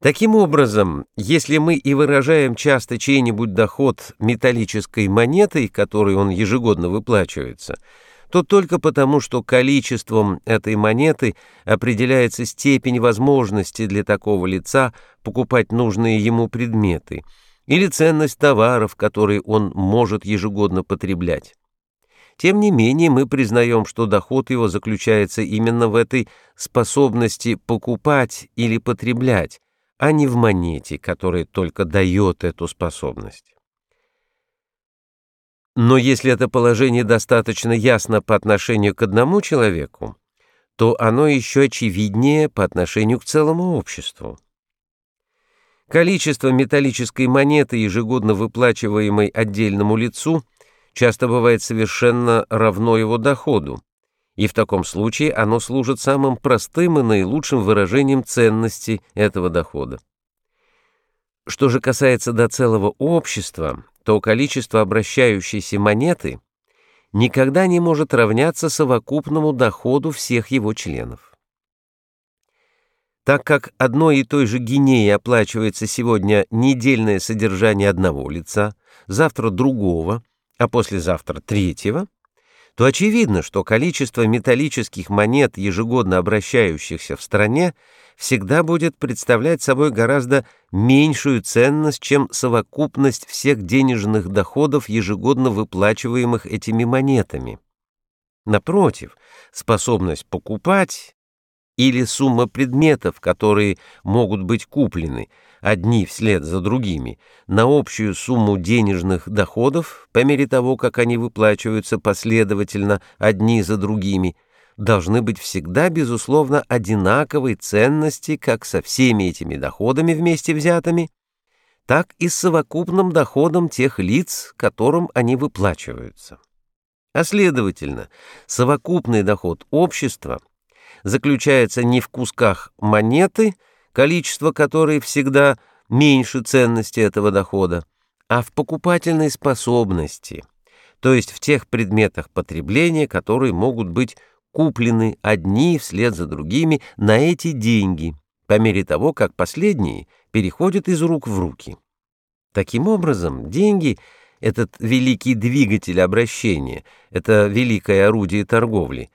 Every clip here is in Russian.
Таким образом, если мы и выражаем часто чей-нибудь доход металлической монетой, которой он ежегодно выплачивается, то только потому, что количеством этой монеты определяется степень возможности для такого лица покупать нужные ему предметы или ценность товаров, которые он может ежегодно потреблять. Тем не менее, мы признаем, что доход его заключается именно в этой способности покупать или потреблять, а не в монете, которая только дает эту способность. Но если это положение достаточно ясно по отношению к одному человеку, то оно еще очевиднее по отношению к целому обществу. Количество металлической монеты, ежегодно выплачиваемой отдельному лицу, часто бывает совершенно равно его доходу, и в таком случае оно служит самым простым и наилучшим выражением ценности этого дохода. Что же касается до целого общества, то количество обращающейся монеты никогда не может равняться совокупному доходу всех его членов. Так как одной и той же гинеи оплачивается сегодня недельное содержание одного лица, завтра другого, а послезавтра третьего, то очевидно, что количество металлических монет, ежегодно обращающихся в стране, всегда будет представлять собой гораздо меньшую ценность, чем совокупность всех денежных доходов, ежегодно выплачиваемых этими монетами. Напротив, способность покупать или сумма предметов, которые могут быть куплены, одни вслед за другими, на общую сумму денежных доходов, по мере того, как они выплачиваются последовательно одни за другими, должны быть всегда, безусловно, одинаковой ценности как со всеми этими доходами вместе взятыми, так и с совокупным доходом тех лиц, которым они выплачиваются. А следовательно, совокупный доход общества заключается не в кусках монеты, количество которой всегда меньше ценности этого дохода, а в покупательной способности, то есть в тех предметах потребления, которые могут быть куплены одни вслед за другими на эти деньги, по мере того, как последние переходят из рук в руки. Таким образом, деньги — этот великий двигатель обращения, это великое орудие торговли,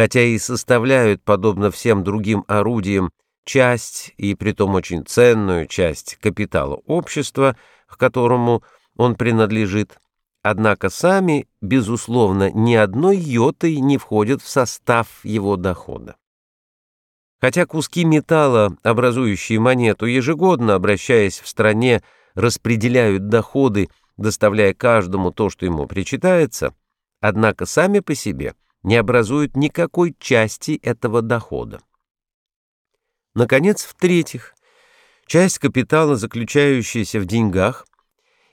хотя и составляют, подобно всем другим орудиям, часть, и притом очень ценную часть капитала общества, к которому он принадлежит, однако сами, безусловно, ни одной йотой не входят в состав его дохода. Хотя куски металла, образующие монету, ежегодно, обращаясь в стране, распределяют доходы, доставляя каждому то, что ему причитается, однако сами по себе не образуют никакой части этого дохода. Наконец, в-третьих, часть капитала, заключающаяся в деньгах,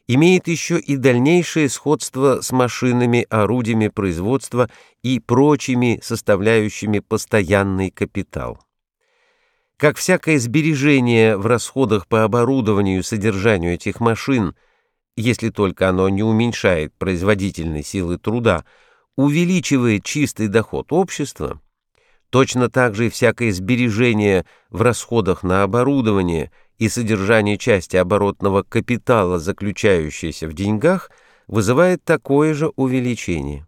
имеет еще и дальнейшее сходство с машинами, орудиями производства и прочими составляющими постоянный капитал. Как всякое сбережение в расходах по оборудованию и содержанию этих машин, если только оно не уменьшает производительной силы труда, увеличивает чистый доход общества, Точно так же и всякое сбережение в расходах на оборудование и содержание части оборотного капитала, заключающейся в деньгах, вызывает такое же увеличение.